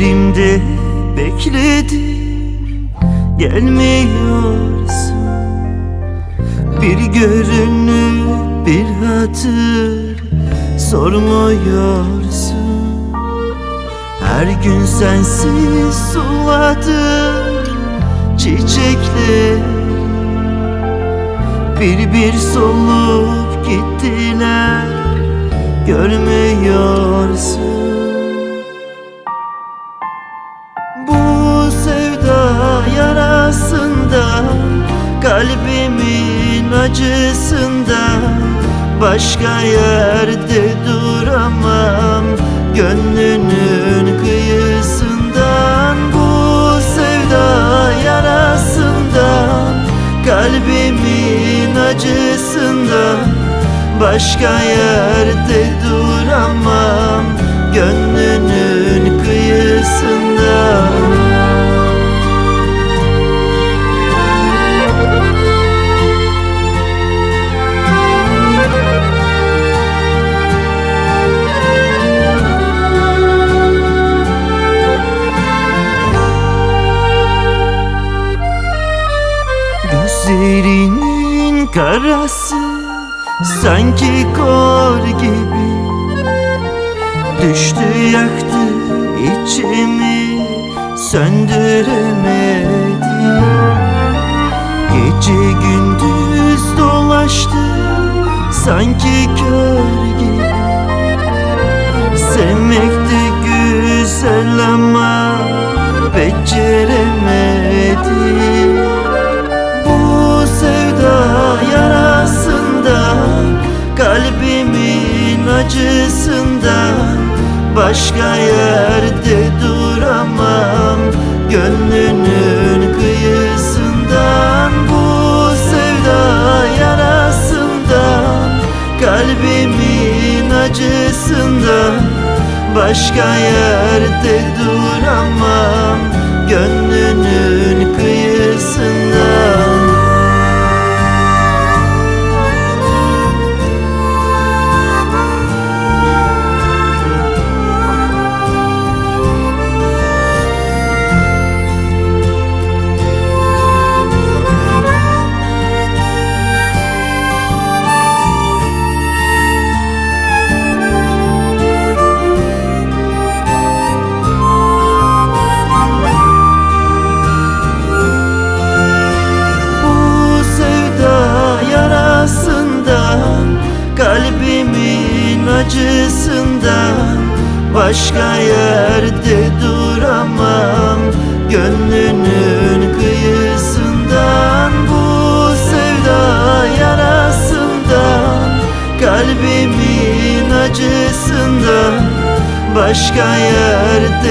Düşlerimde bekledim. Gelmiyorsun. Bir görünüp bir hatır Sormuyorsun. Her gün sensiz suladım Çiçekler Bir bir solup gittiler Görmüyorsun Kalbimin acısında Başka yerde duramam. Gönlünün kıyısından Bu sevda yarasından Kalbimin acısından Başka yerde duramam. Gönlünün kıyısında karası Sanki kor gibi. Düştü yaktı içimi Söndüremedi. Gece gündüz dolaştı Sanki Başka yerde duramam. Gönlünün kıyısından Bu sevda yarasından Kalbimin acısından Başka yerde duramam. Gönlünün kıyısından acısından Başka yerde duramam. Gönlünün kıyısından Bu sevda yarasından Kalbimin acısından Başka yerde